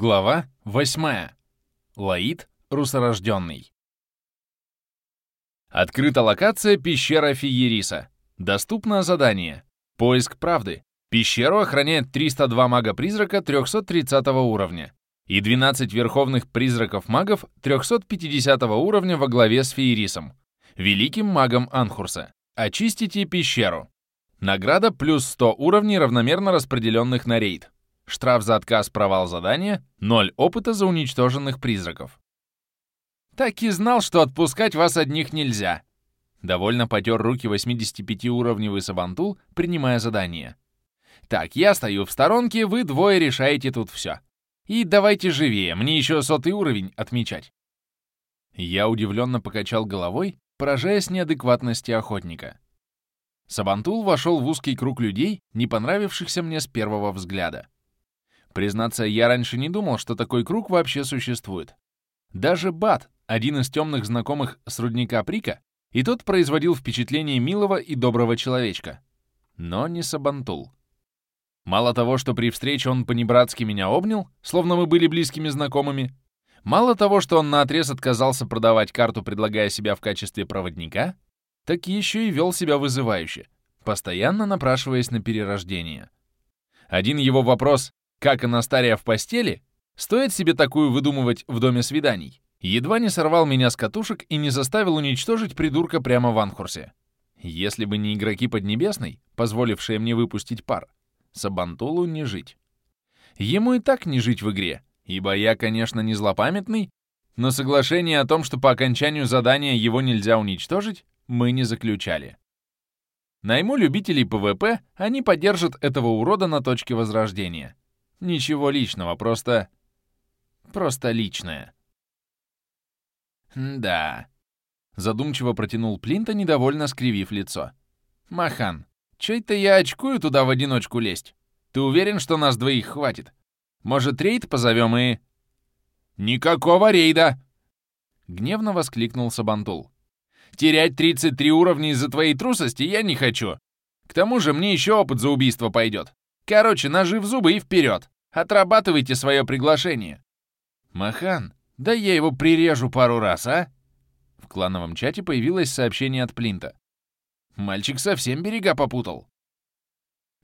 Глава 8. Лаид, русорожденный. Открыта локация пещера Фиериса. Доступно задание. Поиск правды. Пещеру охраняет 302 мага-призрака 330 уровня и 12 верховных призраков-магов 350 уровня во главе с Фиерисом, великим магом Анхурса. Очистите пещеру. Награда плюс 100 уровней, равномерно распределенных на рейд. Штраф за отказ, провал задания, 0 опыта за уничтоженных призраков. Так и знал, что отпускать вас одних нельзя. Довольно потер руки 85-уровневый Сабантул, принимая задание. Так, я стою в сторонке, вы двое решаете тут все. И давайте живее, мне еще сотый уровень отмечать. Я удивленно покачал головой, поражаясь неадекватности охотника. Сабантул вошел в узкий круг людей, не понравившихся мне с первого взгляда. Признаться, я раньше не думал, что такой круг вообще существует. Даже Бат, один из темных знакомых с рудника Прика, и тот производил впечатление милого и доброго человечка. Но не Сабантул. Мало того, что при встрече он панибратски меня обнял, словно мы были близкими знакомыми, мало того, что он наотрез отказался продавать карту, предлагая себя в качестве проводника, так еще и вел себя вызывающе, постоянно напрашиваясь на перерождение. Один его вопрос как Анастария в постели? Стоит себе такую выдумывать в доме свиданий? Едва не сорвал меня с катушек и не заставил уничтожить придурка прямо в Анхурсе. Если бы не игроки Поднебесной, позволившие мне выпустить пар, Сабантулу не жить. Ему и так не жить в игре, ибо я, конечно, не злопамятный, но соглашение о том, что по окончанию задания его нельзя уничтожить, мы не заключали. Найму любителей ПВП, они поддержат этого урода на точке возрождения. Ничего личного, просто... Просто личное. «Да», — задумчиво протянул Плинто, недовольно скривив лицо. «Махан, чё это я очкую туда в одиночку лезть? Ты уверен, что нас двоих хватит? Может, рейд позовем и...» «Никакого рейда!» — гневно воскликнул Сабантул. «Терять 33 уровня из-за твоей трусости я не хочу. К тому же мне еще опыт за убийство пойдет. Короче, ножи в зубы и вперед. Отрабатывайте свое приглашение. Махан, да я его прирежу пару раз, а? В клановом чате появилось сообщение от Плинто. Мальчик совсем берега попутал.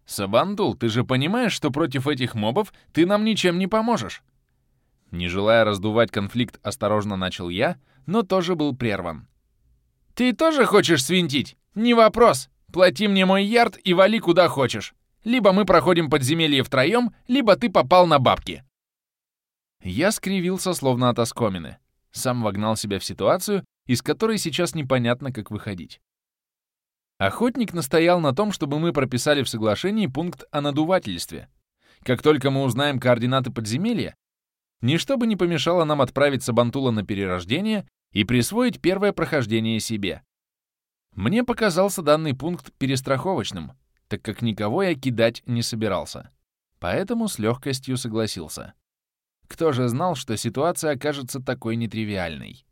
Сабандул, ты же понимаешь, что против этих мобов ты нам ничем не поможешь? Не желая раздувать конфликт, осторожно начал я, но тоже был прерван. «Ты тоже хочешь свинтить? Не вопрос. Плати мне мой ярд и вали куда хочешь. Либо мы проходим подземелье втроем, либо ты попал на бабки». Я скривился, словно от оскомины. Сам вогнал себя в ситуацию, из которой сейчас непонятно, как выходить. Охотник настоял на том, чтобы мы прописали в соглашении пункт о надувательстве. Как только мы узнаем координаты подземелья, ничто бы не помешало нам отправить Сабантула на перерождение и присвоить первое прохождение себе. Мне показался данный пункт перестраховочным, так как никого я кидать не собирался. Поэтому с легкостью согласился. Кто же знал, что ситуация окажется такой нетривиальной?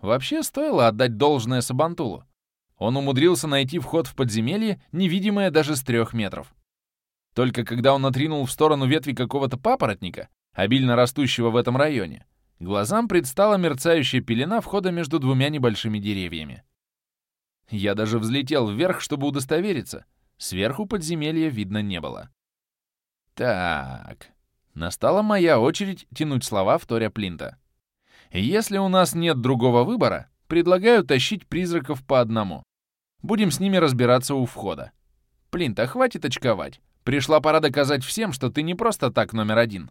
Вообще, стоило отдать должное Сабантулу. Он умудрился найти вход в подземелье, невидимое даже с трех метров. Только когда он отринул в сторону ветви какого-то папоротника, обильно растущего в этом районе, глазам предстала мерцающая пелена входа между двумя небольшими деревьями. Я даже взлетел вверх, чтобы удостовериться. Сверху подземелья видно не было. Так, настала моя очередь тянуть слова в Торя Плинта. Если у нас нет другого выбора, предлагаю тащить призраков по одному. Будем с ними разбираться у входа. Плинта, хватит очковать. Пришла пора доказать всем, что ты не просто так номер один.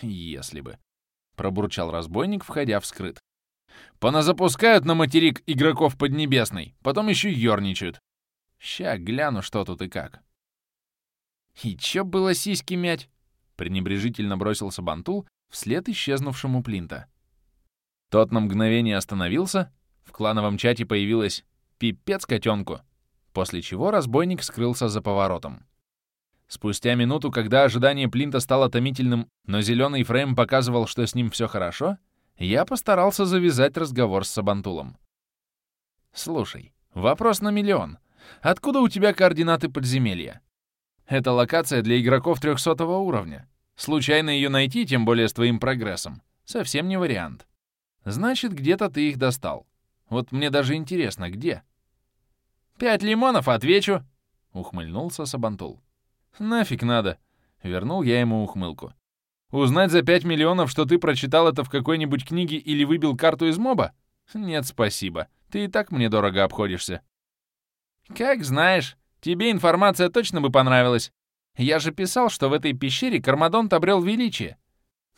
Если бы. Пробурчал разбойник, входя в скрыт. Поназапускают на материк игроков Поднебесной, потом еще ерничают. Ща гляну, что тут и как. И чё было сиськи мять? Пренебрежительно бросил Сабантул вслед исчезнувшему Плинто. Тот на мгновение остановился, в клановом чате появилась «пипец котенку», после чего разбойник скрылся за поворотом. Спустя минуту, когда ожидание Плинто стало томительным, но зеленый фрейм показывал, что с ним все хорошо, я постарался завязать разговор с Сабантулом. «Слушай, вопрос на миллион. Откуда у тебя координаты подземелья? Это локация для игроков 300 уровня. Случайно ее найти, тем более с твоим прогрессом, совсем не вариант. Значит, где-то ты их достал. Вот мне даже интересно, где? «Пять лимонов, отвечу!» — ухмыльнулся Сабантул. «Нафиг надо!» — вернул я ему ухмылку. «Узнать за пять миллионов, что ты прочитал это в какой-нибудь книге или выбил карту из моба? Нет, спасибо. Ты и так мне дорого обходишься». «Как знаешь. Тебе информация точно бы понравилась. Я же писал, что в этой пещере Кармадонт обрел величие.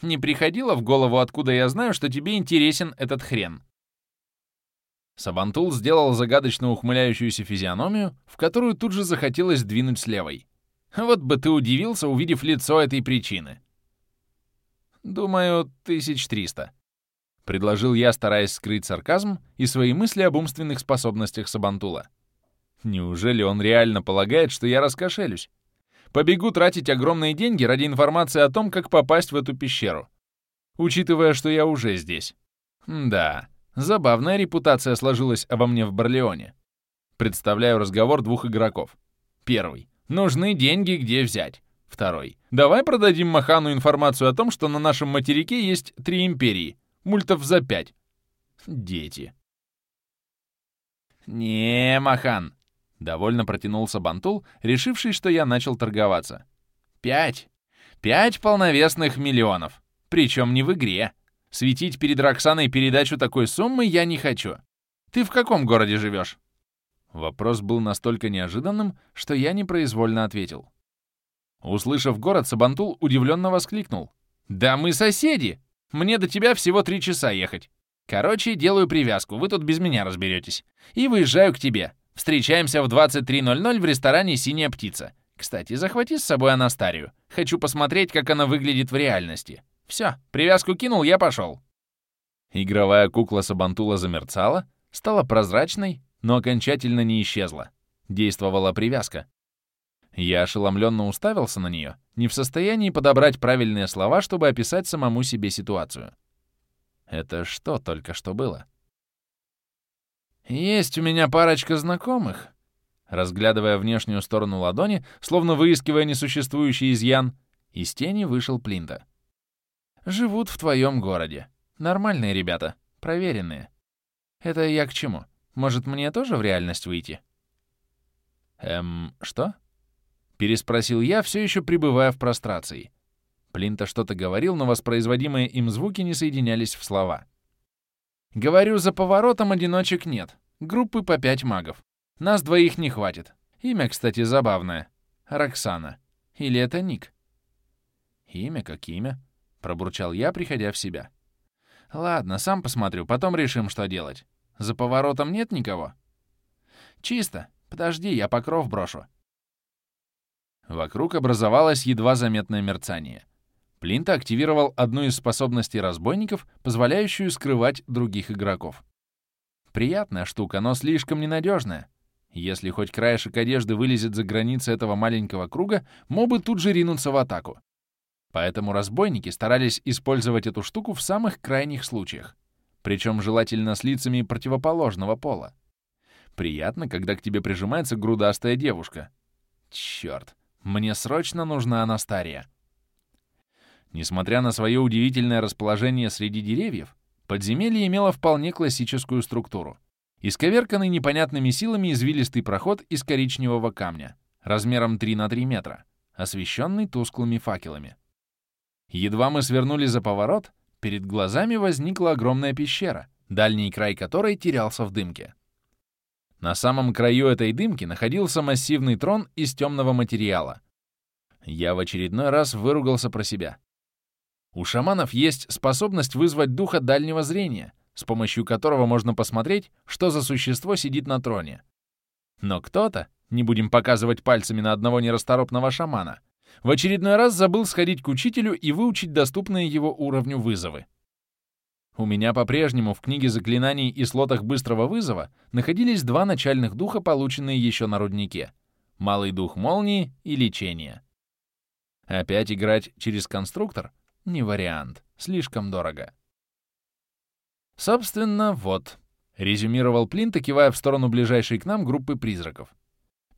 Не приходило в голову, откуда я знаю, что тебе интересен этот хрен?» Сабантул сделал загадочно ухмыляющуюся физиономию, в которую тут же захотелось двинуть с левой. Вот бы ты удивился, увидев лицо этой причины. «Думаю, тысяч триста», — предложил я, стараясь скрыть сарказм и свои мысли об умственных способностях Сабантула. Неужели он реально полагает, что я раскошелюсь? Побегу тратить огромные деньги ради информации о том, как попасть в эту пещеру. Учитывая, что я уже здесь. Да, забавная репутация сложилась обо мне в Барлеоне. Представляю разговор двух игроков. Первый. Нужны деньги, где взять. Второй. Давай продадим Махану информацию о том, что на нашем материке есть три империи. Мультов за пять. Дети. «Не, Махан, Довольно протянул Сабантул, решивший, что я начал торговаться. «Пять! Пять полновесных миллионов! Причем не в игре! Светить перед Роксаной передачу такой суммы я не хочу! Ты в каком городе живешь?» Вопрос был настолько неожиданным, что я непроизвольно ответил. Услышав город, Сабантул удивленно воскликнул. «Да мы соседи! Мне до тебя всего три часа ехать. Короче, делаю привязку, вы тут без меня разберетесь. И выезжаю к тебе. Встречаемся в 23.00 в ресторане «Синяя птица». Кстати, захвати с собой Анастарию. Хочу посмотреть, как она выглядит в реальности. Все, привязку кинул, я пошел. Игровая кукла Сабантула замерцала, стала прозрачной, но окончательно не исчезла. Действовала привязка. Я ошеломленно уставился на нее, не в состоянии подобрать правильные слова, чтобы описать самому себе ситуацию. Это что только что было? «Есть у меня парочка знакомых», разглядывая внешнюю сторону ладони, словно выискивая несуществующий изъян, из тени вышел Плинта. «Живут в твоем городе. Нормальные ребята, проверенные. Это я к чему? Может, мне тоже в реальность выйти?» «Эм, что?» Переспросил я, все еще пребывая в прострации. Плинта что-то говорил, но воспроизводимые им звуки не соединялись в слова. Говорю, за поворотом одиночек нет. Группы по пять магов. Нас двоих не хватит. Имя, кстати, забавное. Роксана. Или это ник? Имя как имя, пробурчал я, приходя в себя. Ладно, сам посмотрю, потом решим, что делать. За поворотом нет никого? Чисто. Подожди, я покров брошу. Вокруг образовалось едва заметное мерцание. Плинта активировал одну из способностей разбойников, позволяющую скрывать других игроков. Приятная штука, но слишком ненадежная. Если хоть краешек одежды вылезет за границы этого маленького круга, мобы тут же ринутся в атаку. Поэтому разбойники старались использовать эту штуку в самых крайних случаях. Причем желательно с лицами противоположного пола. Приятно, когда к тебе прижимается грудастая девушка. Черт, мне срочно нужна Анастария. Несмотря на свое удивительное расположение среди деревьев, подземелье имело вполне классическую структуру. Исковерканный непонятными силами извилистый проход из коричневого камня, размером 3 на 3 метра, освещенный тусклыми факелами. Едва мы свернули за поворот, перед глазами возникла огромная пещера, дальний край которой терялся в дымке. На самом краю этой дымки находился массивный трон из темного материала. Я в очередной раз выругался про себя. У шаманов есть способность вызвать духа дальнего зрения, с помощью которого можно посмотреть, что за существо сидит на троне. Но кто-то, не будем показывать пальцами на одного нерасторопного шамана, в очередной раз забыл сходить к учителю и выучить доступные его уровню вызовы. У меня по-прежнему в книге заклинаний и слотах быстрого вызова находились два начальных духа, полученные еще на руднике — малый дух молнии и лечение. Опять играть через конструктор не вариант. Слишком дорого. Собственно, вот. Резюмировал Плинта, кивая в сторону ближайшей к нам группы призраков.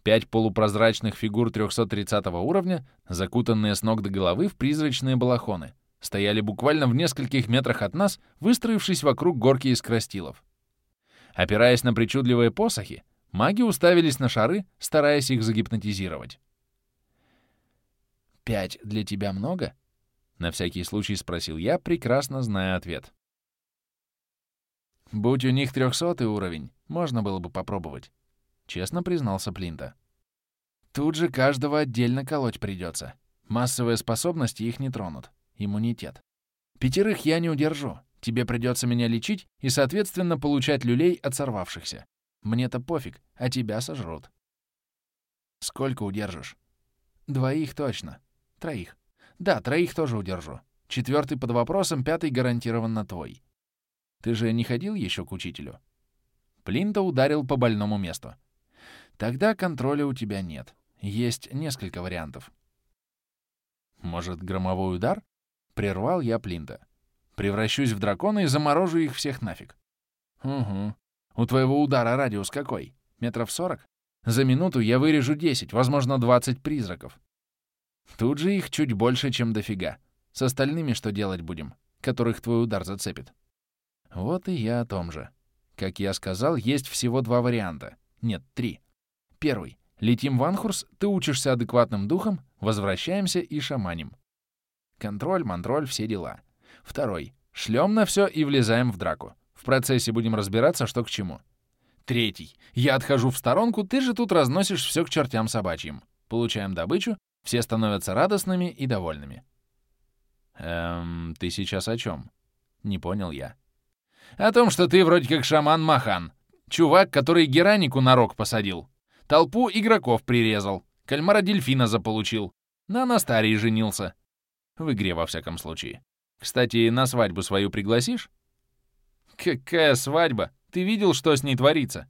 Пять полупрозрачных фигур 330 уровня, закутанные с ног до головы в призрачные балахоны, стояли буквально в нескольких метрах от нас, выстроившись вокруг горки из крастилов. Опираясь на причудливые посохи, маги уставились на шары, стараясь их загипнотизировать. «Пять для тебя много?» — на всякий случай спросил я, прекрасно зная ответ. «Будь у них трехсотый уровень, можно было бы попробовать», — честно признался Плинта. «Тут же каждого отдельно колоть придется. Массовые способности их не тронут. Иммунитет. Пятерых я не удержу. Тебе придется меня лечить и, соответственно, получать люлей от сорвавшихся. Мне-то пофиг, а тебя сожрут». «Сколько удержишь?» «Двоих точно. Троих. Да, троих тоже удержу. Четвертый под вопросом, пятый гарантированно твой. Ты же не ходил еще к учителю?» Плинта ударил по больному месту. «Тогда контроля у тебя нет. Есть несколько вариантов». «Может, громовой удар?» Прервал я Плинта. «Превращусь в дракона и заморожу их всех нафиг». «Угу. У твоего удара радиус какой? Метров сорок? За минуту я вырежу 10, возможно, 20 призраков. Тут же их чуть больше, чем дофига. С остальными что делать будем, которых твой удар зацепит?» Вот и я о том же. Как я сказал, есть всего два варианта. Нет, три. Первый. Летим в Анхурс, ты учишься адекватным духом, возвращаемся и шаманим. Контроль, мантроль, все дела. Второй. Шлем на все и влезаем в драку. В процессе будем разбираться, что к чему. Третий. Я отхожу в сторонку, ты же тут разносишь все к чертям собачьим. Получаем добычу, все становятся радостными и довольными. Эм, ты сейчас о чем? Не понял я. О том, что ты вроде как шаман-махан. Чувак, который геранику на рог посадил. Толпу игроков прирезал. Кальмара-дельфина заполучил. На Анастарии женился. В игре, во всяком случае. Кстати, на свадьбу свою пригласишь? Какая свадьба? Ты видел, что с ней творится?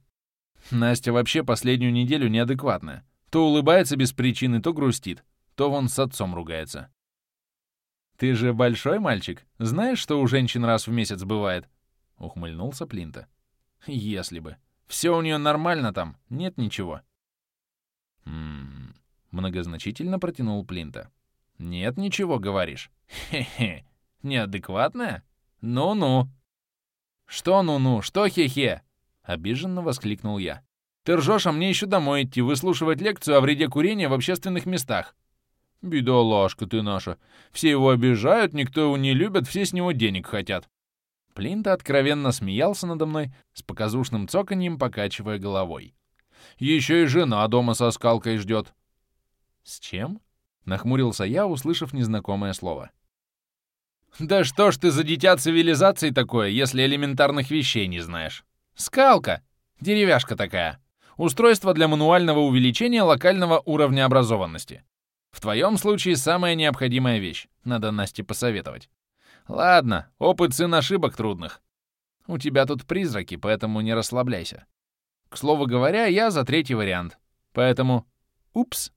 Настя вообще последнюю неделю неадекватная. То улыбается без причины, то грустит. То вон с отцом ругается. Ты же большой мальчик. Знаешь, что у женщин раз в месяц бывает? — ухмыльнулся Плинта. «Если бы. Все у нее нормально там, нет ничего». «Ммм...» — многозначительно протянул Плинта. «Нет ничего, говоришь? Хе-хе. Неадекватная? Ну-ну». «Что ну-ну? Что хе-хе?» — обиженно воскликнул я. «Ты ржешь, а мне еще домой идти, выслушивать лекцию о вреде курения в общественных местах». «Бедолашка ты наша. Все его обижают, никто его не любит, все с него денег хотят. Плинта откровенно смеялся надо мной, с показушным цоканьем покачивая головой. «Еще и жена дома со скалкой ждет». «С чем?» — нахмурился я, услышав незнакомое слово. «Да что ж ты за дитя цивилизации такое, если элементарных вещей не знаешь? Скалка! Деревяшка такая. Устройство для мануального увеличения локального уровня образованности. В твоем случае самая необходимая вещь. Надо Насте посоветовать. Ладно, опыт сын ошибок трудных. У тебя тут призраки, поэтому не расслабляйся. К слову говоря, я за третий вариант. Поэтому... Упс.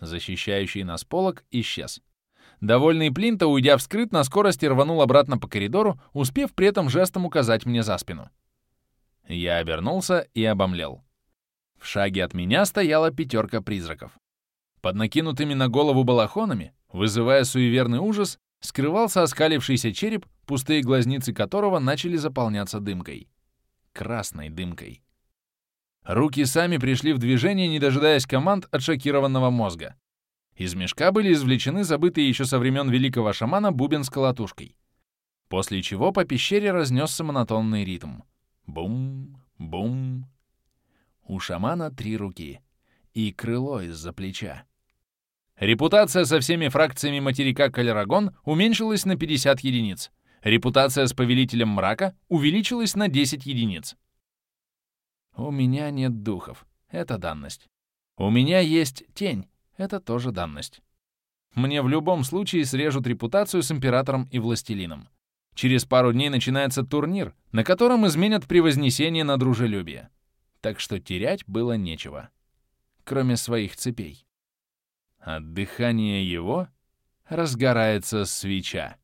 Защищающий нас полок исчез. Довольный Плинта, уйдя вскрыт, на скорости рванул обратно по коридору, успев при этом жестом указать мне за спину. Я обернулся и обомлел. В шаге от меня стояла пятерка призраков. Под накинутыми на голову балахонами, вызывая суеверный ужас, скрывался оскалившийся череп, пустые глазницы которого начали заполняться дымкой. Красной дымкой. Руки сами пришли в движение, не дожидаясь команд от шокированного мозга. Из мешка были извлечены забытые еще со времен великого шамана бубен с колотушкой. После чего по пещере разнесся монотонный ритм. Бум, бум. У шамана три руки и крыло из-за плеча. Репутация со всеми фракциями материка Калерагон уменьшилась на 50 единиц. Репутация с Повелителем Мрака увеличилась на 10 единиц. У меня нет духов. Это данность. У меня есть тень. Это тоже данность. Мне в любом случае срежут репутацию с Императором и Властелином. Через пару дней начинается турнир, на котором изменят превознесение на дружелюбие. Так что терять было нечего. Кроме своих цепей. От дыхания его разгорается свеча.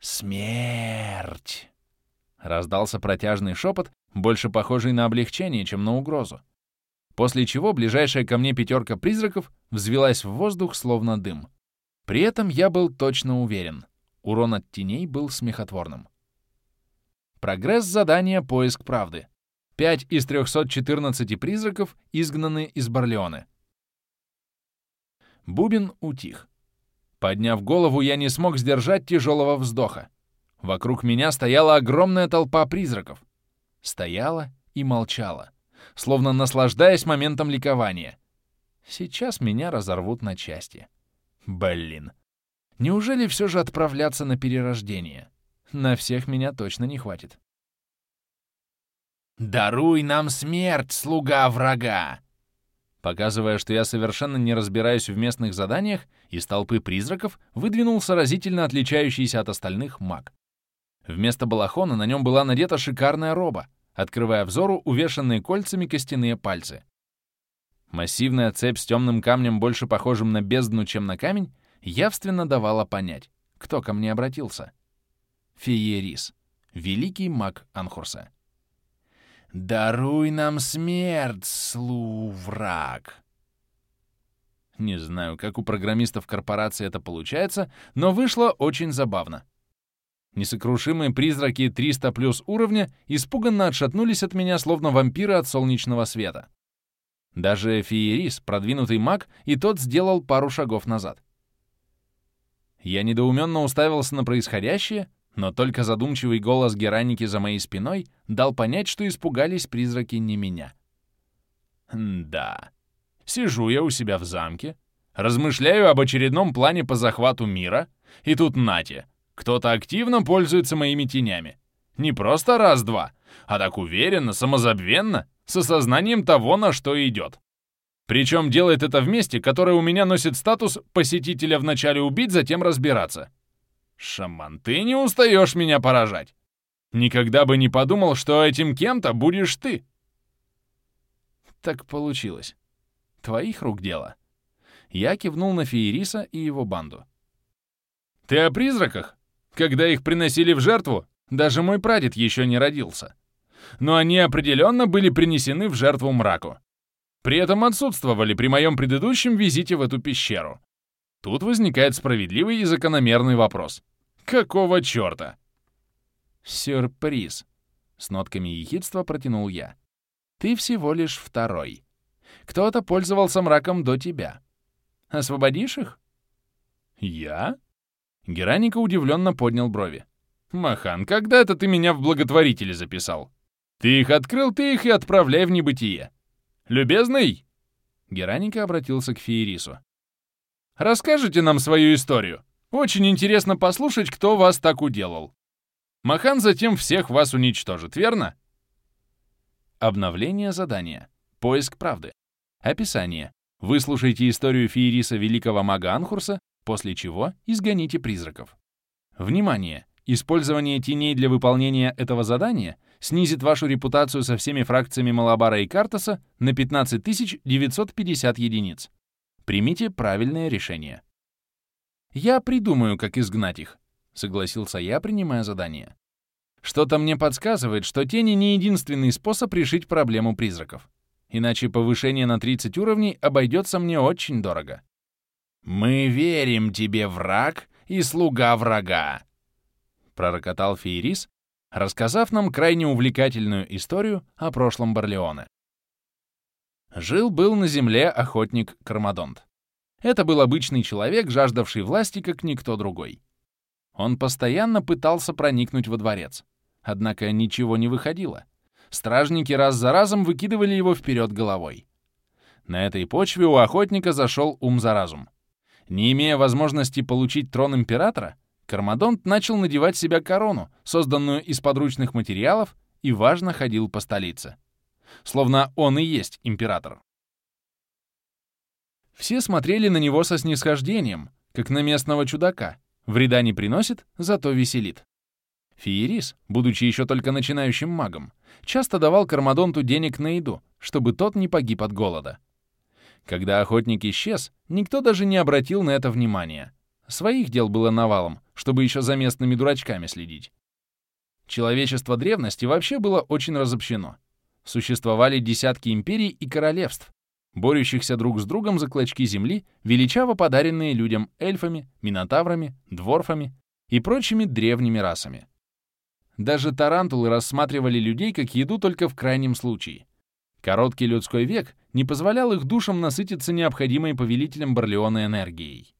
«Смерть!» — раздался протяжный шепот, больше похожий на облегчение, чем на угрозу. после чего ближайшая ко мне пятерка призраков взвелась в воздух, словно дым. При этом я был точно уверен, урон от теней был смехотворным. Прогресс задания «Поиск правды». 5 из 314 призраков изгнаны из Барлеоны. Бубен утих. Подняв голову, я не смог сдержать тяжелого вздоха. Вокруг меня стояла огромная толпа призраков. Стояла и молчала, словно наслаждаясь моментом ликования. Сейчас меня разорвут на части. Блин. Неужели все же отправляться на перерождение? На всех меня точно не хватит. «Даруй нам смерть, слуга врага!» Показывая, что я совершенно не разбираюсь в местных заданиях, из толпы призраков выдвинулся разительно отличающийся от остальных маг. Вместо балахона на нем была надета шикарная роба, открывая взору увешанные кольцами костяные пальцы. Массивная цепь с темным камнем, больше похожим на бездну, чем на камень, явственно давала понять, кто ко мне обратился. Феерис, великий маг Анхурса. «Даруй нам смерть, слу враг!» Не знаю, как у программистов корпорации это получается, но вышло очень забавно. Несокрушимые призраки 300 плюс уровня испуганно отшатнулись от меня, словно вампиры от солнечного света. Даже Фиерис, продвинутый маг, и тот сделал пару шагов назад. Я недоуменно уставился на происходящее, но только задумчивый голос Гераники за моей спиной дал понять, что испугались призраки не меня. да. Сижу я у себя в замке, размышляю об очередном плане по захвату мира, и тут нате, кто-то активно пользуется моими тенями. Не просто раз-два, а так уверенно, самозабвенно, с осознанием того, на что идет. Причем делает это в месте, которое у меня носит статус посетителя вначале убить, затем разбираться. Шаман, ты не устаешь меня поражать. Никогда бы не подумал, что этим кем-то будешь ты. Так получилось. Твоих рук дело. Я кивнул на Феериса и его банду. Ты о призраках? Когда их приносили в жертву, даже мой прадед еще не родился. Но они определенно были принесены в жертву мраку. При этом отсутствовали при моем предыдущем визите в эту пещеру. Тут возникает справедливый и закономерный вопрос. Какого черта? Сюрприз. С нотками ехидства протянул я. Ты всего лишь второй. Кто-то пользовался мраком до тебя. Освободишь их? Я? Гераника удивленно поднял брови. «Махан, когда это ты меня в благотворители записал? Ты их открыл, ты их и отправляй в небытие. Любезный?» Гераника обратился к Феерису. «Расскажите нам свою историю. Очень интересно послушать, кто вас так уделал. Махан затем всех вас уничтожит, верно? Обновление задания. Поиск правды. Описание. Выслушайте историю Фиериса Великого Мага Анхурса, после чего изгоните призраков. Внимание! Использование теней для выполнения этого задания снизит вашу репутацию со всеми фракциями Малабара и Картаса на 15 950 единиц. Примите правильное решение. «Я придумаю, как изгнать их», — согласился я, принимая задание. «Что-то мне подсказывает, что тени не единственный способ решить проблему призраков. Иначе повышение на 30 уровней обойдется мне очень дорого». «Мы верим тебе, враг и слуга врага», — пророкотал Фейрис, рассказав нам крайне увлекательную историю о прошлом Барлеоне. Жил-был на земле охотник Кармадонт. Это был обычный человек, жаждавший власти, как никто другой. Он постоянно пытался проникнуть во дворец. Однако ничего не выходило. Стражники раз за разом выкидывали его вперед головой. На этой почве у охотника зашел ум за разум. Не имея возможности получить трон императора, Кармадонт начал надевать себя корону, созданную из подручных материалов, и важно ходил по столице. Словно он и есть император. Все смотрели на него со снисхождением, как на местного чудака. Вреда не приносит, зато веселит. Фиерис, будучи еще только начинающим магом, часто давал Кармадонту денег на еду, чтобы тот не погиб от голода. Когда охотник исчез, никто даже не обратил на это внимания. Своих дел было навалом, чтобы еще за местными дурачками следить. Человечество древности вообще было очень разобщено. существовали десятки империй и королевств, борющихся друг с другом за клочки земли, величаво подаренные людям эльфами, минотаврами, дворфами и прочими древними расами. Даже тарантулы рассматривали людей как еду только в крайнем случае. Короткий людской век не позволял их душам насытиться необходимой повелителям Барлеона энергией.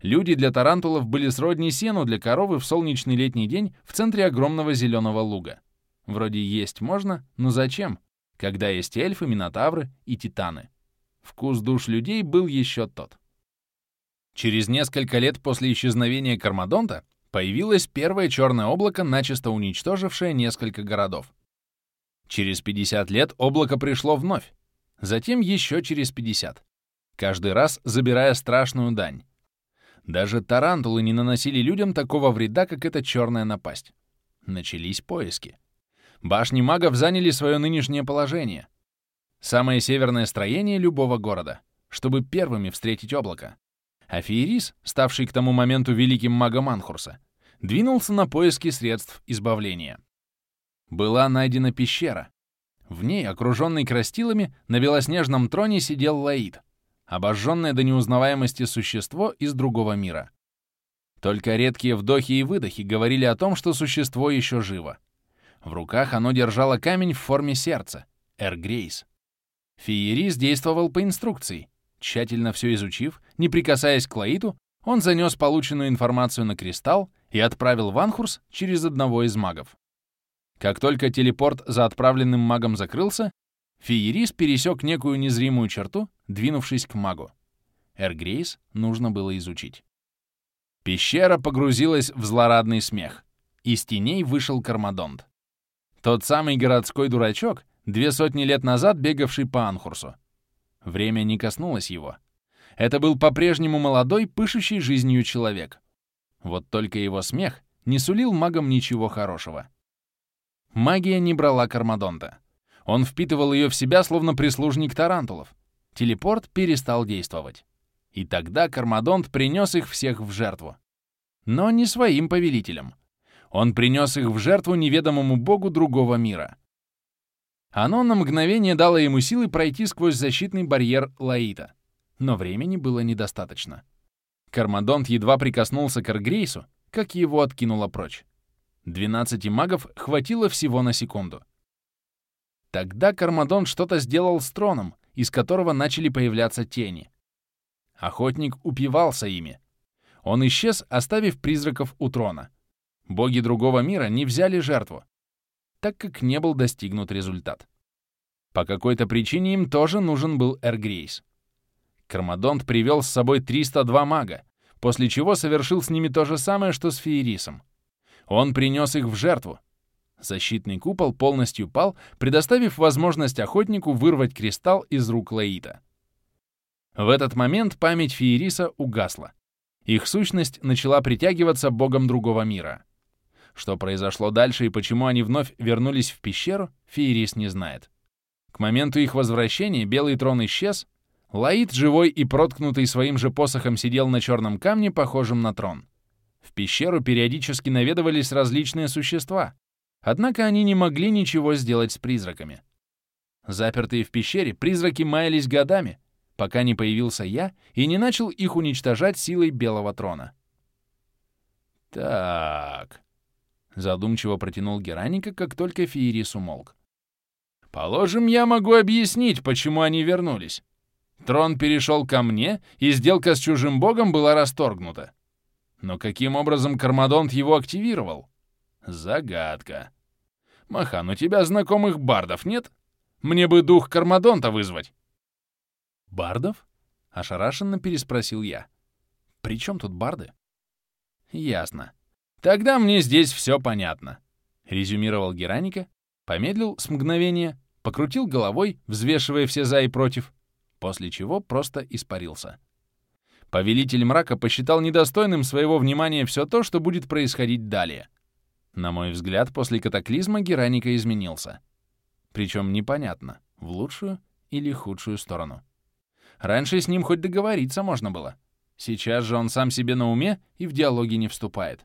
Люди для тарантулов были сродни сену для коровы в солнечный летний день в центре огромного зеленого луга. Вроде есть можно, но зачем, когда есть эльфы, минотавры и титаны? Вкус душ людей был еще тот. Через несколько лет после исчезновения Кармадонта появилось первое черное облако, начисто уничтожившее несколько городов. Через 50 лет облако пришло вновь, затем еще через 50, каждый раз забирая страшную дань. Даже тарантулы не наносили людям такого вреда, как эта черная напасть. Начались поиски. Башни магов заняли свое нынешнее положение. Самое северное строение любого города, чтобы первыми встретить облако. А Феерис, ставший к тому моменту великим магом Анхурса, двинулся на поиски средств избавления. Была найдена пещера. В ней, окруженный крастилами, на белоснежном троне сидел Лаид, обожженное до неузнаваемости существо из другого мира. Только редкие вдохи и выдохи говорили о том, что существо еще живо. В руках оно держало камень в форме сердца — Эргрейс. Фиерис действовал по инструкции. Тщательно все изучив, не прикасаясь к Лаиту, он занес полученную информацию на кристалл и отправил в Анхурс через одного из магов. Как только телепорт за отправленным магом закрылся, Фиерис пересек некую незримую черту, двинувшись к магу. Эргрейс нужно было изучить. Пещера погрузилась в злорадный смех. Из теней вышел Кармадонт. Тот самый городской дурачок, две сотни лет назад бегавший по Анхурсу. Время не коснулось его. Это был по-прежнему молодой, пышущий жизнью человек. Вот только его смех не сулил магам ничего хорошего. Магия не брала Кармадонта. Он впитывал ее в себя, словно прислужник тарантулов. Телепорт перестал действовать. И тогда Кармадонт принес их всех в жертву. Но не своим повелителям. Он принес их в жертву неведомому богу другого мира. Оно на мгновение дало ему силы пройти сквозь защитный барьер Лаита. Но времени было недостаточно. Кармадонт едва прикоснулся к Аргрейсу, как его откинуло прочь. Двенадцати магов хватило всего на секунду. Тогда Кармадон что-то сделал с троном, из которого начали появляться тени. Охотник упивался ими. Он исчез, оставив призраков у трона. Боги другого мира не взяли жертву, так как не был достигнут результат. По какой-то причине им тоже нужен был Эргрейс. Кармадонт привел с собой 302 мага, после чего совершил с ними то же самое, что с Феерисом. Он принес их в жертву, Защитный купол полностью пал, предоставив возможность охотнику вырвать кристалл из рук Лаита. В этот момент память Фиериса угасла. Их сущность начала притягиваться богом другого мира. Что произошло дальше и почему они вновь вернулись в пещеру, Фиерис не знает. К моменту их возвращения белый трон исчез, Лаид, живой и проткнутый своим же посохом, сидел на черном камне, похожем на трон. В пещеру периодически наведывались различные существа, Однако они не могли ничего сделать с призраками. Запертые в пещере, призраки маялись годами, пока не появился я и не начал их уничтожать силой Белого Трона. «Так...» — задумчиво протянул Гераника, как только Феерис умолк. «Положим, я могу объяснить, почему они вернулись. Трон перешел ко мне, и сделка с чужим богом была расторгнута. Но каким образом Кармадонт его активировал? Загадка. Махан, у тебя знакомых бардов нет? Мне бы дух Кармадонта вызвать. Бардов? Ошарашенно переспросил я. При чем тут барды? Ясно. Тогда мне здесь все понятно. Резюмировал Гераника, помедлил с мгновения, покрутил головой, взвешивая все за и против, после чего просто испарился. Повелитель мрака посчитал недостойным своего внимания все то, что будет происходить далее. На мой взгляд, после катаклизма Гераника изменился. Причем непонятно, в лучшую или худшую сторону. Раньше с ним хоть договориться можно было. Сейчас же он сам себе на уме и в диалоги не вступает.